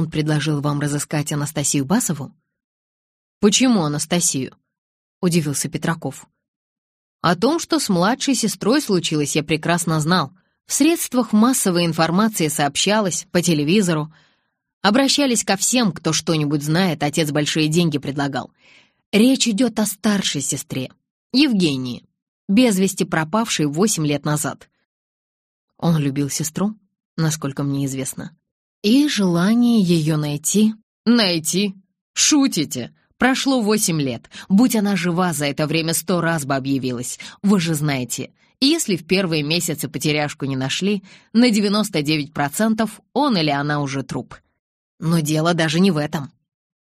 Он предложил вам разыскать Анастасию Басову? Почему Анастасию? Удивился Петраков. О том, что с младшей сестрой случилось, я прекрасно знал. В средствах массовой информации сообщалось, по телевизору. Обращались ко всем, кто что-нибудь знает, отец большие деньги предлагал. Речь идет о старшей сестре, Евгении, без вести пропавшей восемь лет назад. Он любил сестру, насколько мне известно. И желание ее найти... Найти? Шутите? Прошло восемь лет. Будь она жива, за это время сто раз бы объявилась. Вы же знаете, если в первые месяцы потеряшку не нашли, на 99% он или она уже труп. Но дело даже не в этом.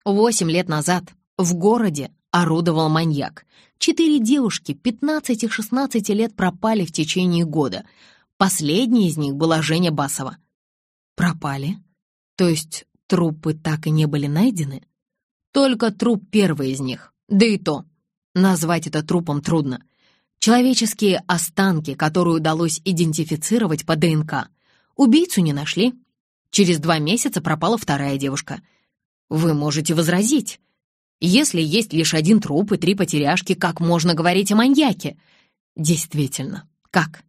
Восемь лет назад в городе орудовал маньяк. Четыре девушки 15 и 16 лет пропали в течение года. Последняя из них была Женя Басова. Пропали? То есть трупы так и не были найдены? Только труп первый из них, да и то. Назвать это трупом трудно. Человеческие останки, которые удалось идентифицировать по ДНК. Убийцу не нашли. Через два месяца пропала вторая девушка. Вы можете возразить. Если есть лишь один труп и три потеряшки, как можно говорить о маньяке? Действительно, как?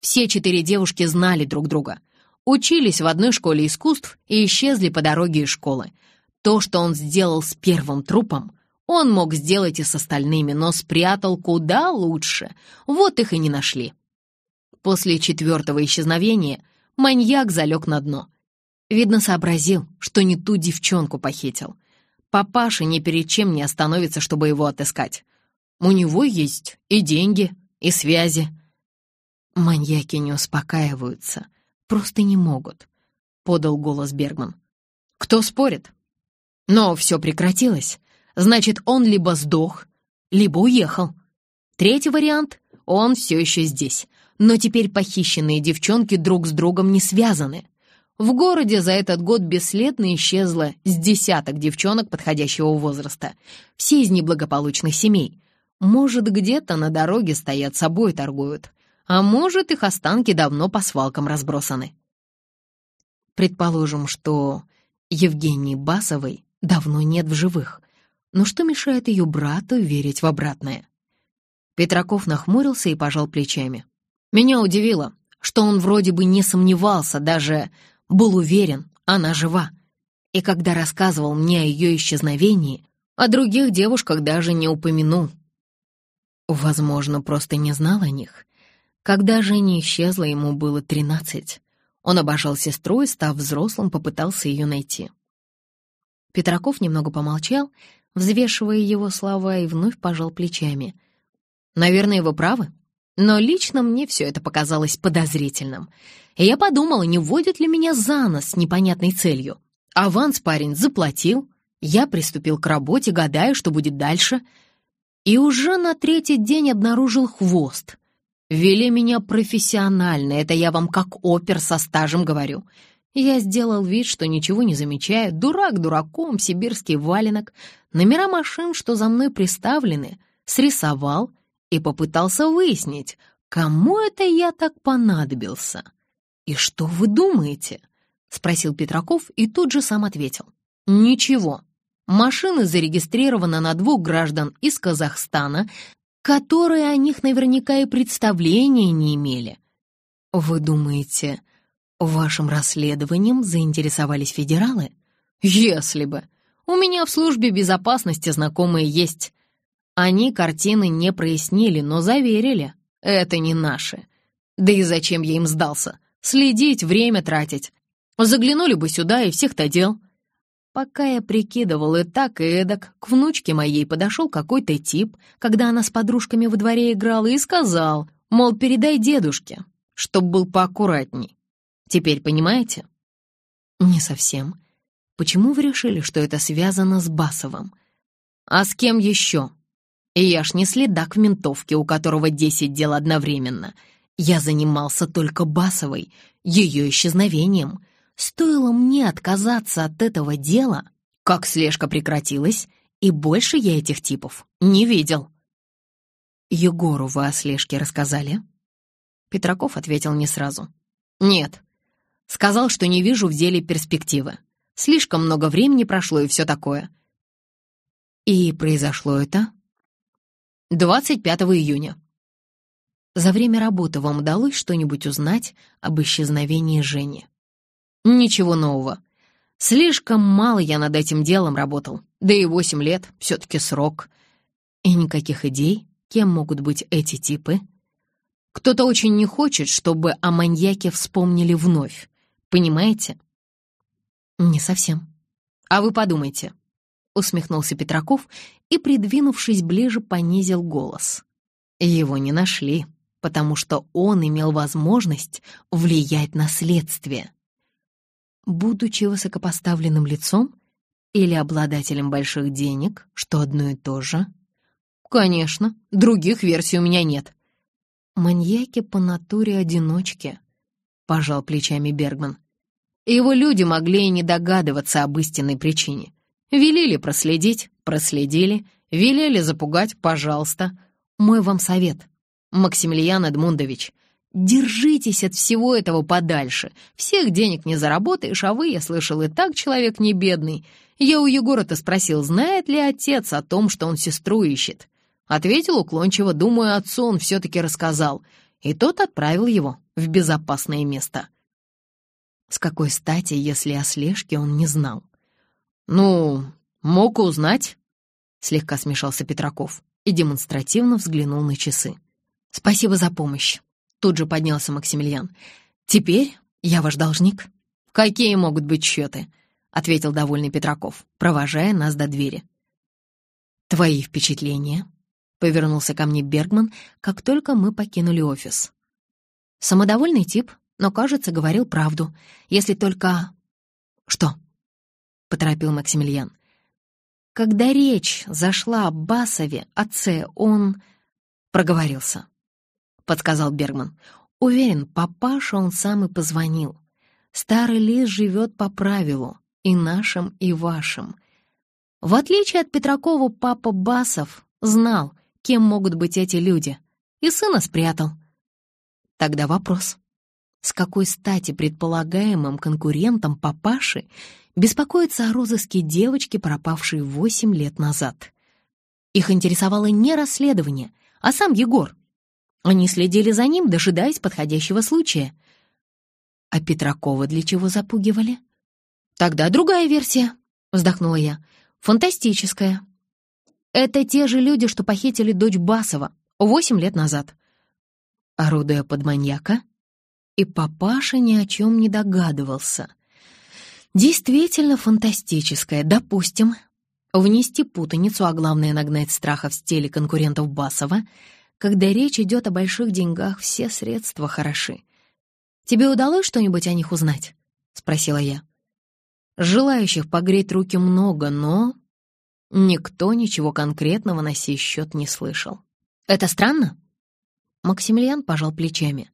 Все четыре девушки знали друг друга. Учились в одной школе искусств и исчезли по дороге из школы. То, что он сделал с первым трупом, он мог сделать и с остальными, но спрятал куда лучше. Вот их и не нашли. После четвертого исчезновения маньяк залег на дно. Видно, сообразил, что не ту девчонку похитил. Папаша ни перед чем не остановится, чтобы его отыскать. У него есть и деньги, и связи. Маньяки не успокаиваются, просто не могут, — подал голос Бергман. Кто спорит? Но все прекратилось. Значит, он либо сдох, либо уехал. Третий вариант — он все еще здесь. Но теперь похищенные девчонки друг с другом не связаны. В городе за этот год бесследно исчезло с десяток девчонок подходящего возраста. Все из неблагополучных семей. Может, где-то на дороге стоят, собой торгуют. А может, их останки давно по свалкам разбросаны. Предположим, что Евгении Басовой давно нет в живых. Но что мешает ее брату верить в обратное? Петраков нахмурился и пожал плечами. Меня удивило, что он вроде бы не сомневался, даже был уверен, она жива. И когда рассказывал мне о ее исчезновении, о других девушках даже не упомянул. Возможно, просто не знал о них. Когда Женя исчезла, ему было тринадцать. Он обожал сестру и, став взрослым, попытался ее найти. Петраков немного помолчал, взвешивая его слова, и вновь пожал плечами. «Наверное, вы правы, но лично мне все это показалось подозрительным. И я подумала, не вводят ли меня за нос с непонятной целью. Аванс парень заплатил, я приступил к работе, гадая, что будет дальше, и уже на третий день обнаружил хвост. Вели меня профессионально, это я вам как опер со стажем говорю. Я сделал вид, что ничего не замечаю, дурак дураком, сибирский валенок, номера машин, что за мной приставлены, срисовал и попытался выяснить, кому это я так понадобился. «И что вы думаете?» — спросил Петраков и тут же сам ответил. «Ничего. Машина зарегистрирована на двух граждан из Казахстана, которые о них наверняка и представления не имели. Вы думаете, Вашим расследованием заинтересовались федералы? Если бы. У меня в службе безопасности знакомые есть. Они картины не прояснили, но заверили. Это не наши. Да и зачем я им сдался? Следить, время тратить. Заглянули бы сюда и всех-то дел. Пока я прикидывал и так, и эдак, к внучке моей подошел какой-то тип, когда она с подружками во дворе играла, и сказал, мол, передай дедушке, чтоб был поаккуратней. Теперь понимаете? Не совсем. Почему вы решили, что это связано с Басовым? А с кем еще? Я ж не следак в ментовке, у которого десять дел одновременно. Я занимался только Басовой, ее исчезновением. Стоило мне отказаться от этого дела, как слежка прекратилась, и больше я этих типов не видел. Егору вы о слежке рассказали? Петраков ответил не сразу. Нет, Сказал, что не вижу в деле перспективы. Слишком много времени прошло и все такое. И произошло это 25 июня. За время работы вам удалось что-нибудь узнать об исчезновении Жени? Ничего нового. Слишком мало я над этим делом работал. Да и восемь лет — все-таки срок. И никаких идей, кем могут быть эти типы. Кто-то очень не хочет, чтобы о маньяке вспомнили вновь. Понимаете? Не совсем. А вы подумайте. Усмехнулся Петраков и, придвинувшись ближе, понизил голос. Его не нашли потому что он имел возможность влиять на следствие. Будучи высокопоставленным лицом или обладателем больших денег, что одно и то же? Конечно, других версий у меня нет. Маньяки по натуре одиночки, пожал плечами Бергман. Его люди могли и не догадываться об истинной причине. Велели проследить, проследили, велели запугать, пожалуйста. Мой вам совет. Максимилиан Эдмундович, держитесь от всего этого подальше. Всех денег не заработаешь, а вы, я слышал, и так человек не бедный. Я у Егора-то спросил, знает ли отец о том, что он сестру ищет. Ответил уклончиво, думаю, отцу он все-таки рассказал. И тот отправил его в безопасное место. С какой стати, если о слежке он не знал? «Ну, мог узнать», — слегка смешался Петраков и демонстративно взглянул на часы. «Спасибо за помощь», — тут же поднялся Максимилиан. «Теперь я ваш должник». «Какие могут быть счеты?» — ответил довольный Петраков, провожая нас до двери. «Твои впечатления?» — повернулся ко мне Бергман, как только мы покинули офис. «Самодовольный тип, но, кажется, говорил правду, если только...» «Что?» — поторопил Максимилиан. «Когда речь зашла о Басове, отце, он...» проговорился. — подсказал Бергман. «Уверен, папаша он сам и позвонил. Старый лис живет по правилу, и нашим, и вашим. В отличие от Петракова, папа Басов знал, кем могут быть эти люди, и сына спрятал. Тогда вопрос. С какой стати предполагаемым конкурентом папаши беспокоиться о розыске девочки, пропавшей восемь лет назад? Их интересовало не расследование, а сам Егор — они следили за ним, дожидаясь подходящего случая. А Петракова для чего запугивали? Тогда другая версия, вздохнула я. Фантастическая. Это те же люди, что похитили дочь Басова восемь лет назад. Орудуя под маньяка? И папаша ни о чем не догадывался. Действительно фантастическая, допустим. Внести путаницу, а главное нагнать страха в стиле конкурентов Басова — когда речь идет о больших деньгах, все средства хороши. Тебе удалось что-нибудь о них узнать?» — спросила я. Желающих погреть руки много, но никто ничего конкретного на сей счет не слышал. «Это странно?» Максимилиан пожал плечами.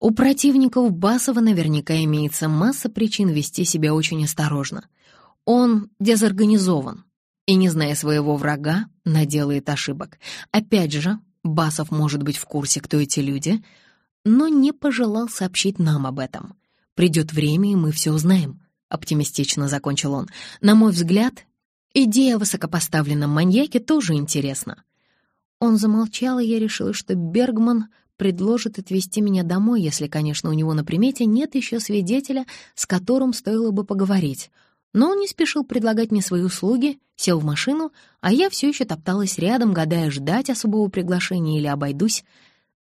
У противников Басова наверняка имеется масса причин вести себя очень осторожно. Он дезорганизован и, не зная своего врага, наделает ошибок. Опять же, Басов может быть в курсе, кто эти люди, но не пожелал сообщить нам об этом. Придет время, и мы все узнаем», — оптимистично закончил он. «На мой взгляд, идея о высокопоставленном маньяке тоже интересна». Он замолчал, и я решила, что Бергман предложит отвезти меня домой, если, конечно, у него на примете нет еще свидетеля, с которым стоило бы поговорить — но он не спешил предлагать мне свои услуги, сел в машину, а я все еще топталась рядом, гадая, ждать особого приглашения или обойдусь.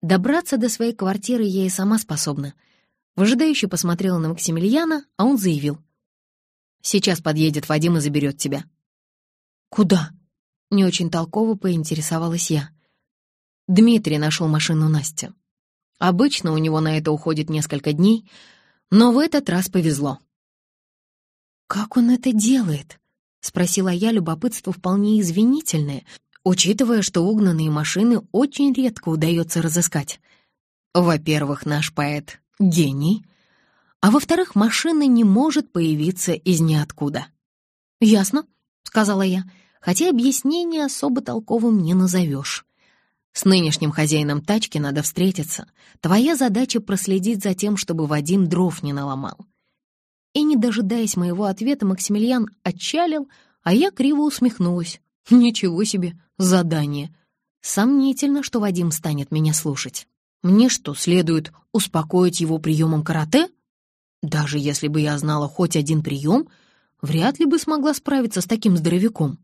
Добраться до своей квартиры я и сама способна. Выжидающе посмотрела на Максимилиана, а он заявил. «Сейчас подъедет Вадим и заберет тебя». «Куда?» — не очень толково поинтересовалась я. Дмитрий нашел машину Насти. Обычно у него на это уходит несколько дней, но в этот раз повезло. «Как он это делает?» — спросила я, любопытство вполне извинительное, учитывая, что угнанные машины очень редко удается разыскать. Во-первых, наш поэт — гений, а во-вторых, машина не может появиться из ниоткуда. «Ясно», — сказала я, хотя объяснение особо толковым не назовешь. С нынешним хозяином тачки надо встретиться. Твоя задача проследить за тем, чтобы Вадим дров не наломал. И, не дожидаясь моего ответа, Максимилиан отчалил, а я криво усмехнулась. Ничего себе, задание. Сомнительно, что Вадим станет меня слушать. Мне что, следует успокоить его приемом карате? Даже если бы я знала хоть один прием, вряд ли бы смогла справиться с таким здоровяком.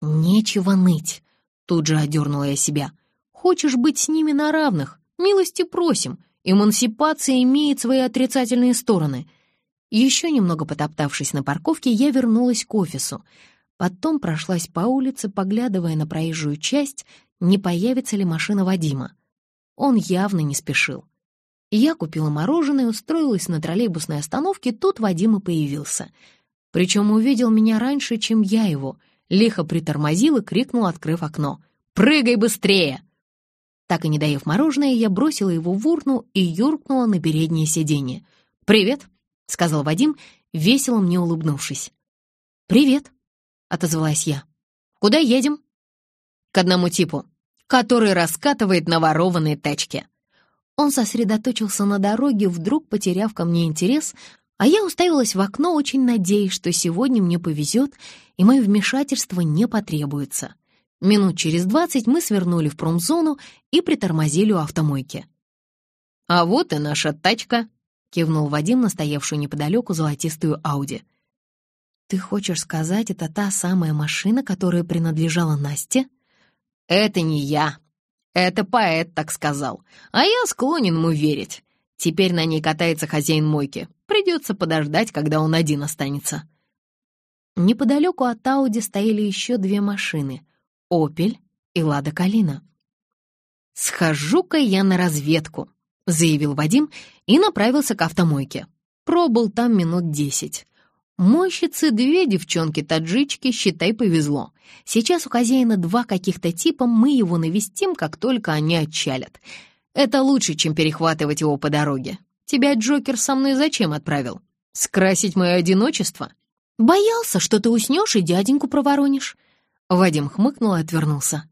Нечего ныть, тут же одернула я себя. Хочешь быть с ними на равных? Милости просим. Эмансипация имеет свои отрицательные стороны. Еще немного потоптавшись на парковке, я вернулась к офису. Потом прошлась по улице, поглядывая на проезжую часть, не появится ли машина Вадима. Он явно не спешил. Я купила мороженое, устроилась на троллейбусной остановке, тут Вадим и появился. Причем увидел меня раньше, чем я его. Лихо притормозил и крикнул, открыв окно. «Прыгай быстрее!» Так и не доев мороженое, я бросила его в урну и юркнула на переднее сиденье. «Привет!» — сказал Вадим, весело мне улыбнувшись. «Привет!» — отозвалась я. «Куда едем?» «К одному типу, который раскатывает на ворованные тачки». Он сосредоточился на дороге, вдруг потеряв ко мне интерес, а я уставилась в окно, очень надеясь, что сегодня мне повезет, и мое вмешательство не потребуется. Минут через двадцать мы свернули в промзону и притормозили у автомойки. «А вот и наша тачка», — кивнул Вадим на стоявшую неподалеку золотистую Ауди. «Ты хочешь сказать, это та самая машина, которая принадлежала Насте?» «Это не я. Это поэт так сказал. А я склонен ему верить. Теперь на ней катается хозяин мойки. Придется подождать, когда он один останется». Неподалеку от Ауди стояли еще две машины — «Опель» и «Лада Калина». «Схожу-ка я на разведку», — заявил Вадим и направился к автомойке. Пробыл там минут десять. Мойщицы две девчонки-таджички, считай, повезло. Сейчас у хозяина два каких-то типа, мы его навестим, как только они отчалят. Это лучше, чем перехватывать его по дороге. Тебя Джокер со мной зачем отправил? Скрасить мое одиночество? Боялся, что ты уснешь и дяденьку проворонишь. Вадим хмыкнул и отвернулся.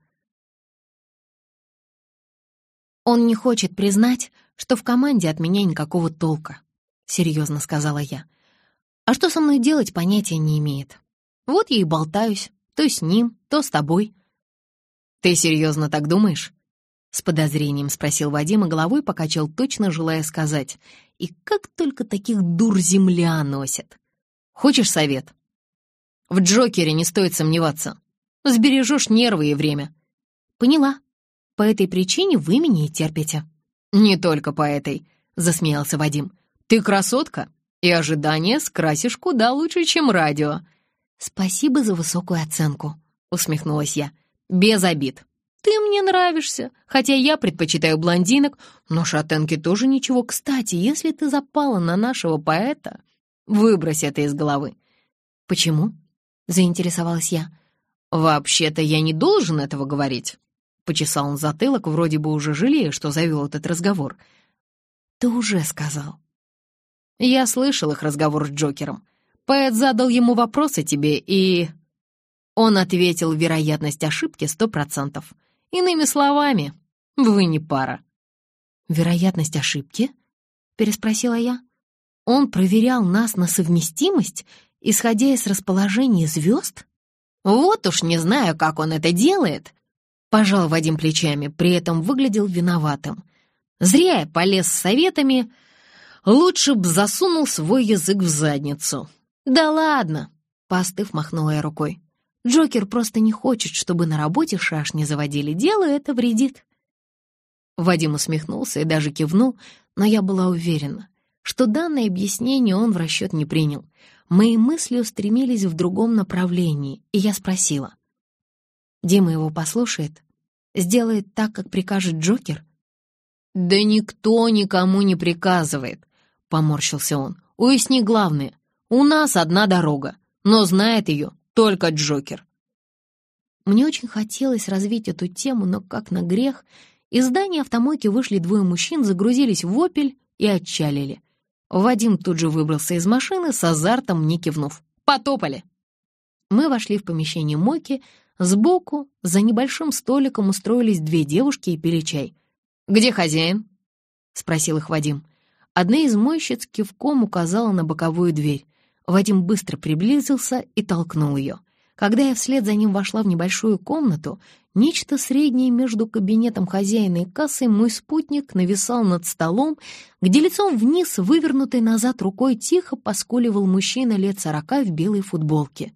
Он не хочет признать, что в команде от меня никакого толка, серьезно сказала я. А что со мной делать, понятия не имеет. Вот я и болтаюсь, то с ним, то с тобой. Ты серьезно так думаешь? С подозрением спросил Вадим и головой покачал, точно желая сказать. И как только таких дур земля носит. Хочешь совет? В Джокере не стоит сомневаться. Сбережешь нервы и время. Поняла. По этой причине вы меня и терпите. Не только по этой, засмеялся Вадим. Ты красотка, и ожидания скрасишь куда лучше, чем радио». «Спасибо за высокую оценку», — усмехнулась я. «Без обид. Ты мне нравишься, хотя я предпочитаю блондинок, но шатенки тоже ничего. Кстати, если ты запала на нашего поэта, выбрось это из головы». «Почему?» — заинтересовалась я. «Вообще-то я не должен этого говорить», — почесал он затылок, вроде бы уже жалея, что завел этот разговор. «Ты уже сказал», я слышал их разговор с Джокером. Поэт задал ему вопрос о тебе, и... Он ответил вероятность ошибки сто процентов. Иными словами, вы не пара. «Вероятность ошибки?» — переспросила я. «Он проверял нас на совместимость, исходя из расположения звезд?» «Вот уж не знаю, как он это делает», — пожал Вадим плечами, при этом выглядел виноватым. «Зря я полез с советами, Лучше б засунул свой язык в задницу. Да ладно, постыв махнула я рукой. Джокер просто не хочет, чтобы на работе шашни заводили. Дело это вредит. Вадим усмехнулся и даже кивнул, но я была уверена, что данное объяснение он в расчет не принял. Мои мысли устремились в другом направлении, и я спросила. «Дима его послушает? Сделает так, как прикажет Джокер?» «Да никто никому не приказывает», — поморщился он. «Уясни главное. У нас одна дорога, но знает ее только Джокер». Мне очень хотелось развить эту тему, но как на грех, из здания автомойки вышли двое мужчин, загрузились в «Опель» и отчалили. Вадим тут же выбрался из машины, с азартом не кивнув. «Потопали!» Мы вошли в помещение мойки. Сбоку, за небольшим столиком, устроились две девушки и пили чай. «Где хозяин?» — спросил их Вадим. Одна из мойщиц кивком указала на боковую дверь. Вадим быстро приблизился и толкнул ее. Когда я вслед за ним вошла в небольшую комнату, нечто среднее между кабинетом хозяина и кассой, мой спутник нависал над столом, где лицом вниз, вывернутой назад рукой, тихо поскуливал мужчина лет сорока в белой футболке.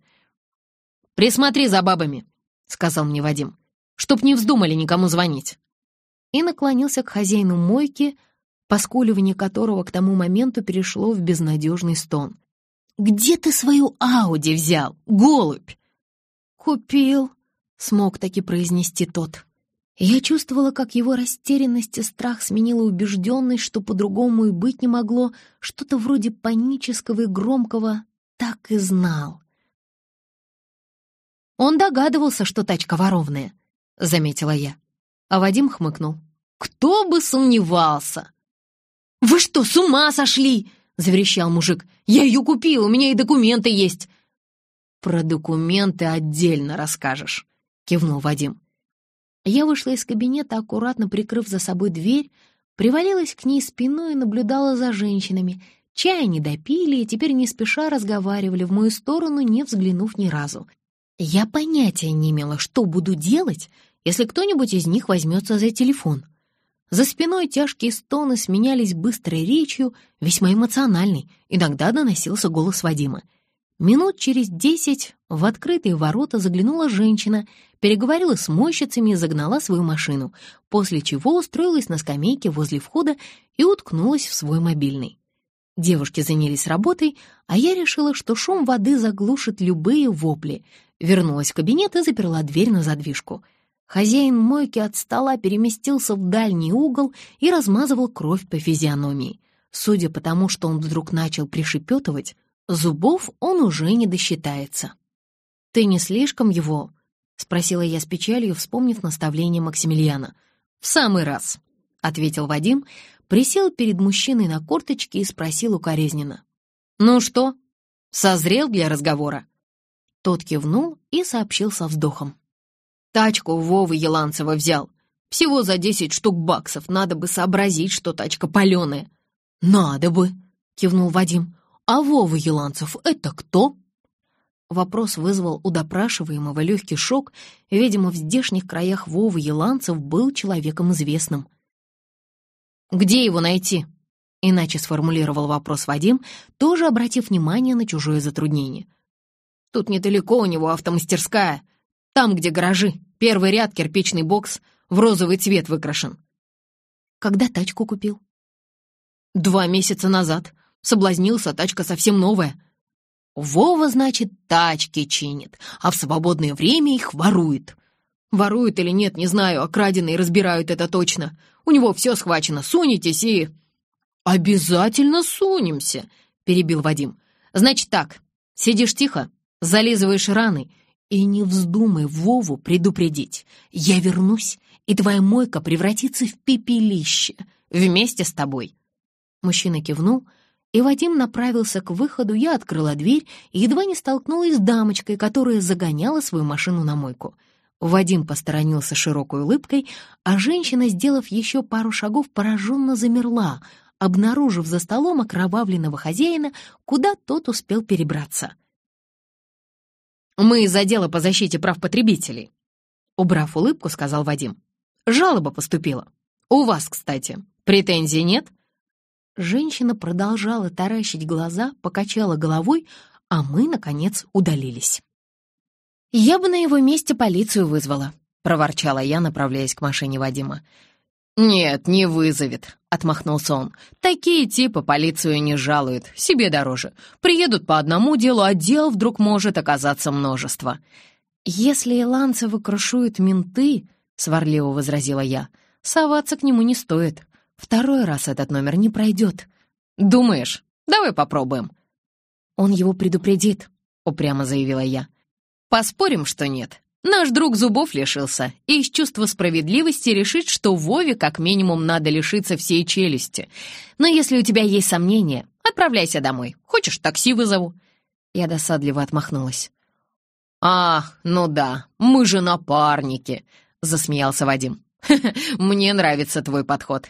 «Присмотри за бабами», — сказал мне Вадим, «чтоб не вздумали никому звонить». И наклонился к хозяину мойки, поскуливание которого к тому моменту перешло в безнадежный стон. «Где ты свою Ауди взял, голубь?» «Купил», — смог таки произнести тот. Я чувствовала, как его растерянность и страх сменила убежденность, что по-другому и быть не могло, что-то вроде панического и громкого «так и знал». «Он догадывался, что тачка воровная», — заметила я. А Вадим хмыкнул. «Кто бы сомневался!» «Вы что, с ума сошли?» — заверещал мужик. «Я ее купил, у меня и документы есть. «Про документы отдельно расскажешь», — кивнул Вадим. Я вышла из кабинета, аккуратно прикрыв за собой дверь, привалилась к ней спиной и наблюдала за женщинами. Чай не допили и теперь не спеша разговаривали в мою сторону, не взглянув ни разу. Я понятия не имела, что буду делать, если кто-нибудь из них возьмется за телефон. За спиной тяжкие стоны сменялись быстрой речью, весьма эмоциональной. Иногда доносился голос Вадима — Минут через десять в открытые ворота заглянула женщина, переговорила с мойщицами и загнала свою машину, после чего устроилась на скамейке возле входа и уткнулась в свой мобильный. Девушки занялись работой, а я решила, что шум воды заглушит любые вопли. Вернулась в кабинет и заперла дверь на задвижку. Хозяин мойки от стола переместился в дальний угол и размазывал кровь по физиономии. Судя по тому, что он вдруг начал пришепетывать, Зубов он уже не досчитается. «Ты не слишком его?» — спросила я с печалью, вспомнив наставление Максимилиана. «В самый раз», — ответил Вадим, присел перед мужчиной на корточке и спросил укоризненно. «Ну что, созрел для разговора?» Тот кивнул и сообщил со вздохом. «Тачку Вовы Еланцева взял. Всего за десять штук баксов. Надо бы сообразить, что тачка паленая». «Надо бы», — кивнул Вадим. «А Вова Еланцев — это кто?» Вопрос вызвал у допрашиваемого легкий шок. Видимо, в здешних краях Вова Еланцев был человеком известным. «Где его найти?» Иначе сформулировал вопрос Вадим, тоже обратив внимание на чужое затруднение. «Тут недалеко у него автомастерская. Там, где гаражи. Первый ряд, кирпичный бокс, в розовый цвет выкрашен». «Когда тачку купил?» «Два месяца назад. Соблазнился, тачка совсем новая. Вова, значит, тачки чинит, а в свободное время их ворует. Ворует или нет, не знаю, а краденые разбирают это точно. У него все схвачено, сунетесь и... «Обязательно сунемся», — перебил Вадим. «Значит так, сидишь тихо, зализываешь раны и не вздумай Вову предупредить. Я вернусь, и твоя мойка превратится в пепелище вместе с тобой». Мужчина кивнул, — и Вадим направился к выходу, я открыла дверь и едва не столкнулась с дамочкой, которая загоняла свою машину на мойку. Вадим посторонился широкой улыбкой, а женщина, сделав еще пару шагов, пораженно замерла, обнаружив за столом окровавленного хозяина, куда тот успел перебраться. «Мы из отдела по защите прав потребителей», — убрав улыбку, сказал Вадим. «Жалоба поступила. У вас, кстати, претензий нет?» Женщина продолжала таращить глаза, покачала головой, а мы, наконец, удалились. «Я бы на его месте полицию вызвала», — проворчала я, направляясь к машине Вадима. «Нет, не вызовет», — отмахнулся он. «Такие типы полицию не жалуют, себе дороже. Приедут по одному делу, а дел вдруг может оказаться множество». «Если Иланцева крушуют менты», — сварливо возразила я, — «соваться к нему не стоит. Второй раз этот номер не пройдет. Думаешь? Давай попробуем. Он его предупредит, упрямо заявила я. Поспорим, что нет. Наш друг зубов лишился и из чувства справедливости решит, что Вове как минимум надо лишиться всей челюсти. Но если у тебя есть сомнения, отправляйся домой. Хочешь, такси вызову?» Я досадливо отмахнулась. «А, ну да, мы же напарники», — засмеялся Вадим. «Мне нравится твой подход.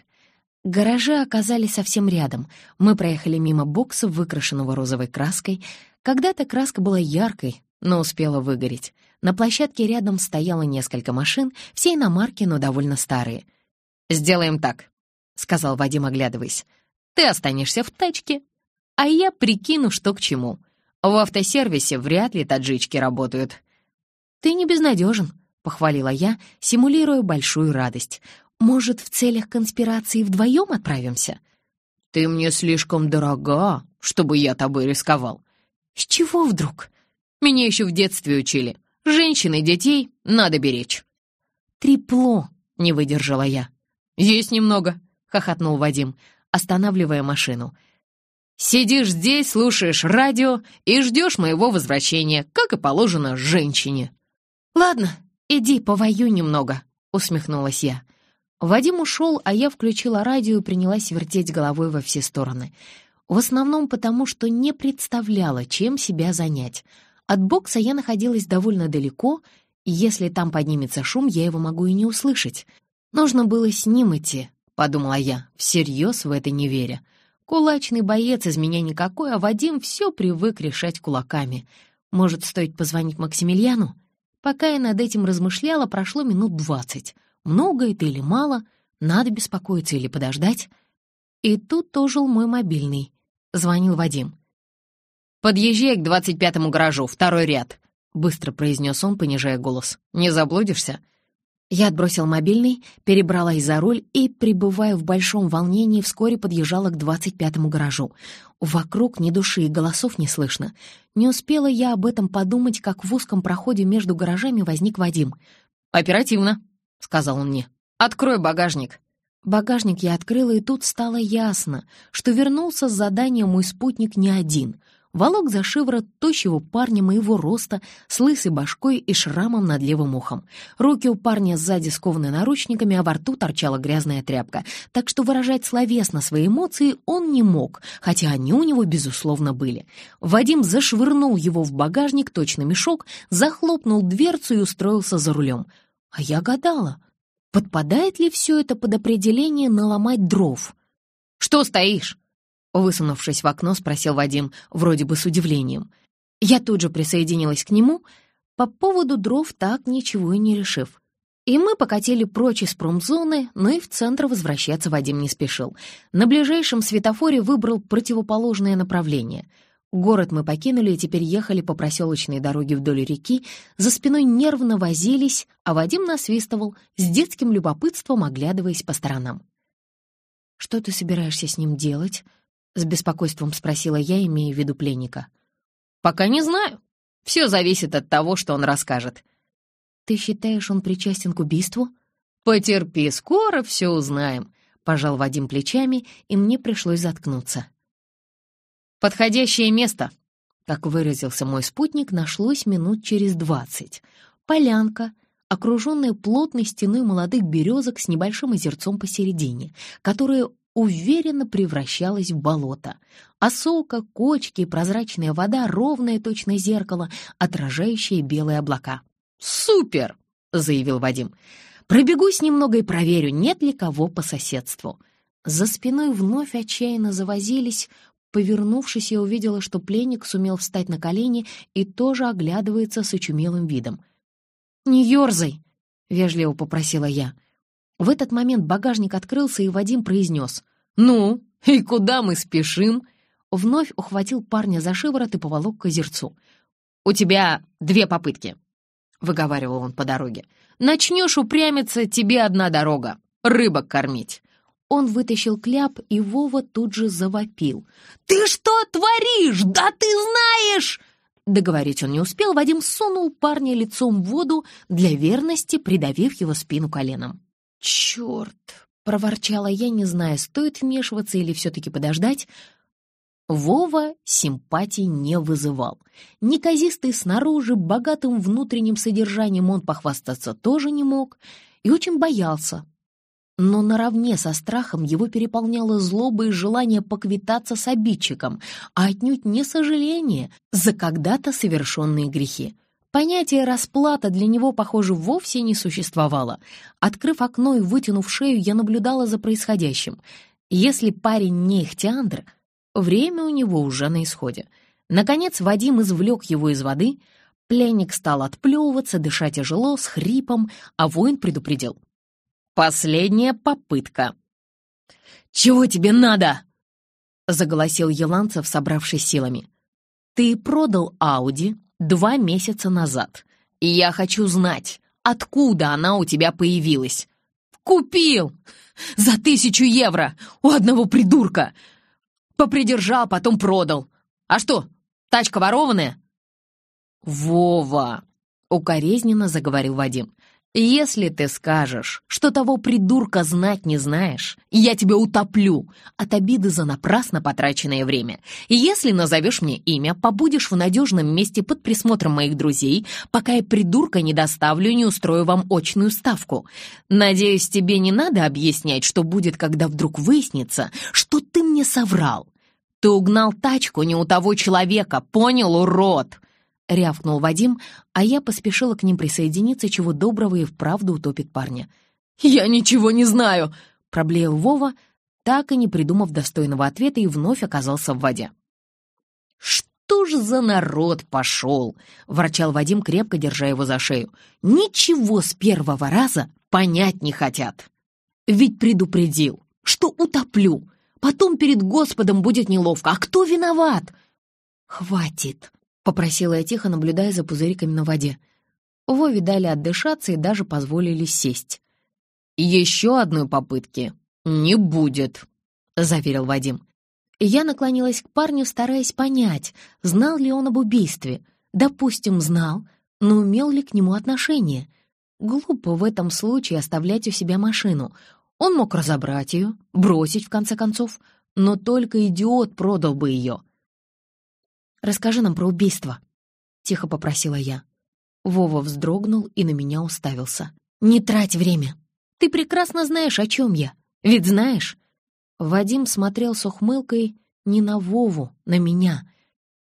Гаражи оказались совсем рядом. Мы проехали мимо бокса, выкрашенного розовой краской. Когда-то краска была яркой, но успела выгореть. На площадке рядом стояло несколько машин, все иномарки, но довольно старые. «Сделаем так», — сказал Вадим, оглядываясь. «Ты останешься в тачке, а я прикину, что к чему. В автосервисе вряд ли таджички работают». «Ты не безнадежен», — похвалила я, симулируя большую радость. «Может, в целях конспирации вдвоем отправимся?» «Ты мне слишком дорога, чтобы я тобой рисковал». «С чего вдруг?» «Меня еще в детстве учили. Женщин и детей надо беречь». «Трепло», — не выдержала я. «Есть немного», — хохотнул Вадим, останавливая машину. «Сидишь здесь, слушаешь радио и ждешь моего возвращения, как и положено женщине». «Ладно, иди повоюй немного», — усмехнулась я. Вадим ушел, а я включила радио и принялась вертеть головой во все стороны. В основном потому, что не представляла, чем себя занять. От бокса я находилась довольно далеко, и если там поднимется шум, я его могу и не услышать. Нужно было с ним идти, подумала я, всерьез в это не веря. Кулачный боец из меня никакой, а Вадим все привык решать кулаками. Может, стоит позвонить Максимилиану? Пока я над этим размышляла, прошло минут двадцать. Много это или мало? Надо беспокоиться или подождать? И тут ожил мой мобильный. Звонил Вадим. «Подъезжай к двадцать пятому гаражу, второй ряд», — быстро произнес он, понижая голос. «Не заблудишься?» Я отбросил мобильный, перебралась за руль и, пребывая в большом волнении, вскоре подъезжала к двадцать пятому гаражу. Вокруг ни души и голосов не слышно. Не успела я об этом подумать, как в узком проходе между гаражами возник Вадим. «Оперативно», — сказал он мне. «Открой багажник». Багажник я открыла, и тут стало ясно, что вернулся с задания мой спутник не один — волок за шиворот тощего парня моего роста с лысой башкой и шрамом над левым ухом. Руки у парня сзади скованы наручниками, а во рту торчала грязная тряпка, так что выражать словесно свои эмоции он не мог, хотя они у него, безусловно, были. Вадим зашвырнул его в багажник, точно мешок, захлопнул дверцу и устроился за рулем. А я гадала, подпадает ли все это под определение наломать дров? «Что стоишь?» Высунувшись в окно, спросил Вадим, вроде бы с удивлением. Я тут же присоединилась к нему, по поводу дров так ничего и не решив. И мы покатили прочь из промзоны, но и в центр возвращаться Вадим не спешил. На ближайшем светофоре выбрал противоположное направление. Город мы покинули и теперь ехали по проселочной дороге вдоль реки, за спиной нервно возились, а Вадим насвистывал, с детским любопытством оглядываясь по сторонам. «Что ты собираешься с ним делать?» С беспокойством спросила я, имея в виду пленника. «Пока не знаю. Все зависит от того, что он расскажет». «Ты считаешь, он причастен к убийству?» «Потерпи, скоро все узнаем», — пожал Вадим плечами, и мне пришлось заткнуться. «Подходящее место», — как выразился мой спутник, нашлось минут через двадцать. Полянка, окруженная плотной стеной молодых березок с небольшим озерцом посередине, которое уверенно превращалась в болото. Осока, кочки прозрачная вода, ровное точно зеркало, отражающее белые облака. «Супер!» — заявил Вадим. «Пробегусь немного и проверю, нет ли кого по соседству». За спиной вновь отчаянно завозились. Повернувшись, я увидела, что пленник сумел встать на колени и тоже оглядывается с очумелым видом. «Не ерзай!» — вежливо попросила я. В этот момент багажник открылся, и Вадим произнес «Ну, и куда мы спешим?» Вновь ухватил парня за шиворот и поволок к озерцу. «У тебя две попытки», — выговаривал он по дороге. «Начнешь упрямиться, тебе одна дорога — рыбок кормить». Он вытащил кляп, и Вова тут же завопил. «Ты что творишь? Да ты знаешь!» Договорить он не успел, Вадим сунул парня лицом в воду, для верности придавив его спину коленом. «Черт!» — проворчала я, не зная, стоит вмешиваться или все-таки подождать. Вова симпатий не вызывал. Неказистый снаружи, богатым внутренним содержанием он похвастаться тоже не мог и очень боялся. Но наравне со страхом его переполняло злоба и желание поквитаться с обидчиком, а отнюдь не сожаление за когда-то совершенные грехи. Понятие «расплата» для него, похоже, вовсе не существовало. Открыв окно и вытянув шею, я наблюдала за происходящим. Если парень не ихтиандр, время у него уже на исходе. Наконец Вадим извлек его из воды, пленник стал отплевываться, дышать тяжело, с хрипом, а воин предупредил. «Последняя попытка». «Чего тебе надо?» — заголосил Еланцев, собравшись силами. «Ты продал Ауди два месяца назад, и я хочу знать, откуда она у тебя появилась». «Купил! За тысячу евро! У одного придурка! Попридержал, потом продал. А что, тачка ворованная?» «Вова!» — укоризненно заговорил Вадим. «Если ты скажешь, что того придурка знать не знаешь, я тебя утоплю от обиды за напрасно потраченное время. Если назовешь мне имя, побудешь в надежном месте под присмотром моих друзей, пока я придурка не доставлю и не устрою вам очную ставку. Надеюсь, тебе не надо объяснять, что будет, когда вдруг выяснится, что ты мне соврал. Ты угнал тачку не у того человека, понял, урод?» — рявкнул Вадим, а я поспешила к ним присоединиться, чего доброго и вправду утопит парня. «Я ничего не знаю!» — проблеял Вова, так и не придумав достойного ответа, и вновь оказался в воде. «Что ж за народ пошел?» — ворчал Вадим, крепко держа его за шею. «Ничего с первого раза понять не хотят. Ведь предупредил, что утоплю. Потом перед Господом будет неловко. А кто виноват?» «Хватит!» Попросила я тихо, наблюдая за пузыриками на воде. Вове дали отдышаться и даже позволили сесть. «Еще одной попытки не будет», — заверил Вадим. Я наклонилась к парню, стараясь понять, знал ли он об убийстве. Допустим, знал, но умел ли к нему отношение. Глупо в этом случае оставлять у себя машину. Он мог разобрать ее, бросить, в конце концов, но только идиот продал бы ее. Расскажи нам про убийство», — тихо попросила я. Вова вздрогнул и на меня уставился. «Не трать время. Ты прекрасно знаешь, о чем я. Ведь знаешь?» Вадим смотрел с ухмылкой не на Вову, на меня.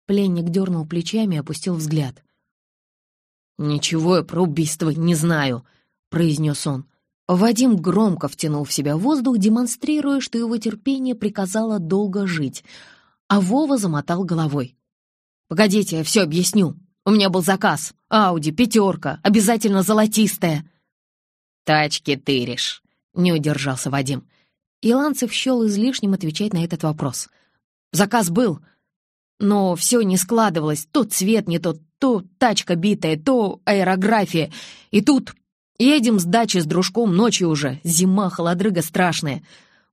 Пленник дернул плечами и опустил взгляд. «Ничего я про убийство не знаю», — произнес он. Вадим громко втянул в себя воздух, демонстрируя, что его терпение приказало долго жить, а Вова замотал головой. «Погодите, я все объясню. У меня был заказ. Ауди, пятерка, обязательно золотистая». «Тачки тыришь», — не удержался Вадим. Иланцев счел излишним отвечать на этот вопрос. «Заказ был, но все не складывалось. То цвет не тот, то тачка битая, то аэрография. И тут едем с дачи с дружком ночью уже. Зима, холодрыга страшная.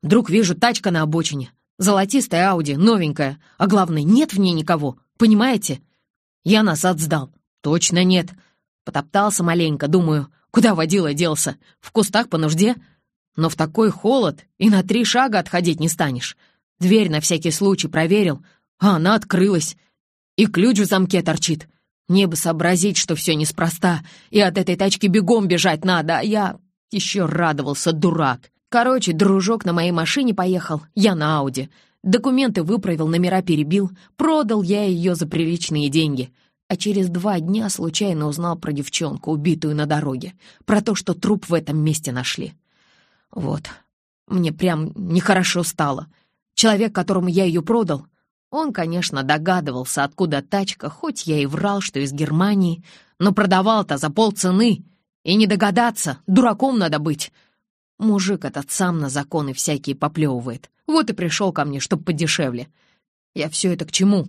Вдруг вижу тачка на обочине. Золотистая Ауди, новенькая. А главное, нет в ней никого. Понимаете? Я назад сдал. Точно нет. Потоптался маленько, думаю, куда водила делся? В кустах по нужде? Но в такой холод и на три шага отходить не станешь. Дверь на всякий случай проверил, а она открылась. И ключ в замке торчит. Мне бы сообразить, что все неспроста, и от этой тачки бегом бежать надо, а я еще радовался, дурак. Короче, дружок на моей машине поехал, я на Ауди. Документы выправил, номера перебил, продал я ее за приличные деньги. А через два дня случайно узнал про девчонку, убитую на дороге, про то, что труп в этом месте нашли. Вот, мне прям нехорошо стало. Человек, которому я ее продал, он, конечно, догадывался, откуда тачка, хоть я и врал, что из Германии, но продавал-то за полцены. И не догадаться, дураком надо быть. Мужик этот сам на законы всякие поплевывает. Вот и пришел ко мне, чтоб подешевле. Я все это к чему?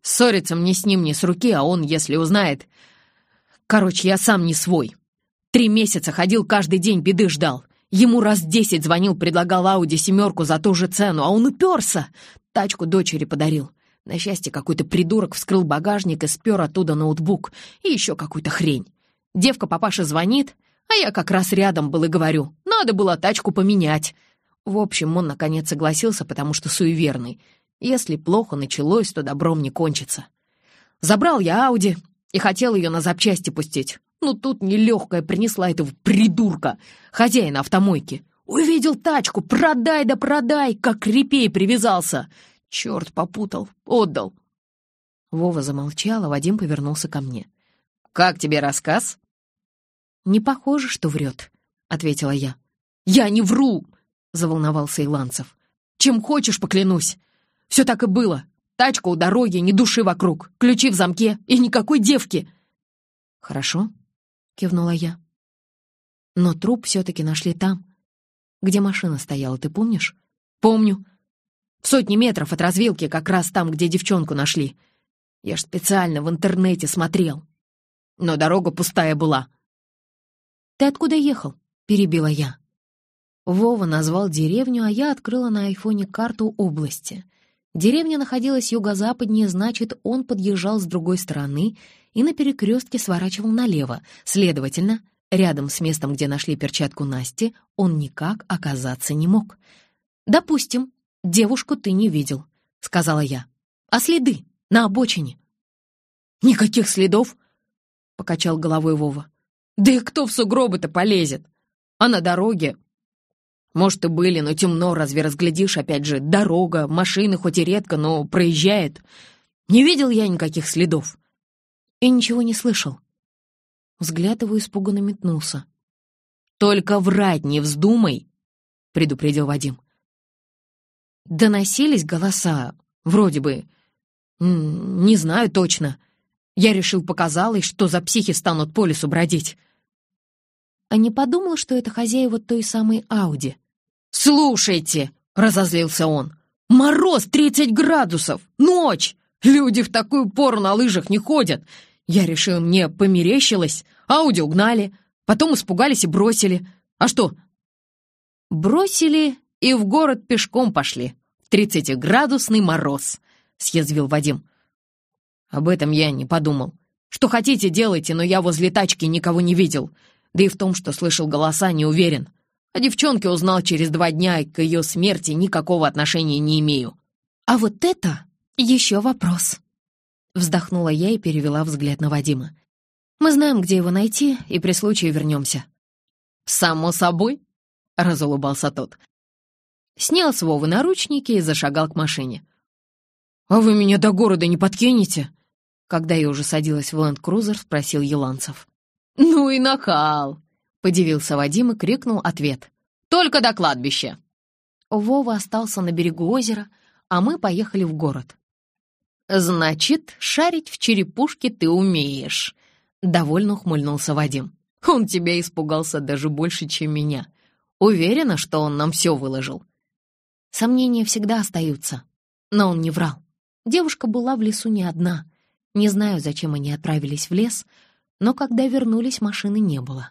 Ссориться мне с ним не с руки, а он, если узнает... Короче, я сам не свой. Три месяца ходил, каждый день беды ждал. Ему раз десять звонил, предлагал Ауди семерку за ту же цену, а он уперся. Тачку дочери подарил. На счастье, какой-то придурок вскрыл багажник и спер оттуда ноутбук и еще какую-то хрень. Девка папаша звонит, а я как раз рядом был и говорю, надо было тачку поменять. В общем, он наконец согласился, потому что суеверный. Если плохо началось, то добром не кончится. Забрал я Ауди и хотел ее на запчасти пустить. Но тут нелегкая принесла этого придурка, хозяина автомойки. Увидел тачку, продай да продай, как репей привязался. Черт попутал, отдал. Вова замолчал, а Вадим повернулся ко мне. «Как тебе рассказ?» «Не похоже, что врет», — ответила я. «Я не вру!» — заволновался Иланцев. «Чем хочешь, поклянусь. Все так и было. Тачка у дороги, ни души вокруг, ключи в замке и никакой девки». «Хорошо», — кивнула я. «Но труп все-таки нашли там, где машина стояла, ты помнишь?» «Помню. В сотни метров от развилки, как раз там, где девчонку нашли. Я ж специально в интернете смотрел. Но дорога пустая была». «Ты откуда ехал?» — перебила я. Вова назвал деревню, а я открыла на айфоне карту области. Деревня находилась юго-западнее, значит, он подъезжал с другой стороны и на перекрестке сворачивал налево. Следовательно, рядом с местом, где нашли перчатку Насти, он никак оказаться не мог. «Допустим, девушку ты не видел», — сказала я. «А следы на обочине?» «Никаких следов», — покачал головой Вова. «Да и кто в сугробы-то полезет? А на дороге может, и были, но темно, разве разглядишь, опять же, дорога, машины хоть и редко, но проезжает. Не видел я никаких следов. И ничего не слышал. Взгляд его испуганно метнулся. «Только врать не вздумай!» — предупредил Вадим. Доносились голоса, вроде бы. Не знаю точно. Я решил, показалось, что за психи станут по лесу бродить а не подумал, что это хозяева той самой Ауди. «Слушайте!» — разозлился он. «Мороз тридцать градусов! Ночь! Люди в такую пору на лыжах не ходят! Я решил, мне померещилось. Ауди угнали, потом испугались и бросили. А что?» «Бросили и в город пешком пошли. Тридцатиградусный мороз!» — съязвил Вадим. «Об этом я не подумал. Что хотите, делайте, но я возле тачки никого не видел. Да и в том, что слышал голоса, не уверен. А девчонке узнал через два дня и к ее смерти никакого отношения не имею. А вот это еще вопрос. Вздохнула я и перевела взгляд на Вадима. Мы знаем, где его найти, и при случае вернемся. «Само собой», — разулыбался тот. Снял с Вовы наручники и зашагал к машине. «А вы меня до города не подкинете?» Когда я уже садилась в ленд-крузер, спросил Еланцев. «Ну и нахал!» — подивился Вадим и крикнул ответ. «Только до кладбища!» Вова остался на берегу озера, а мы поехали в город. «Значит, шарить в черепушке ты умеешь», — довольно ухмыльнулся Вадим. «Он тебя испугался даже больше, чем меня. Уверена, что он нам все выложил». Сомнения всегда остаются, но он не врал. Девушка была в лесу не одна. Не знаю, зачем они отправились в лес, но когда вернулись, машины не было.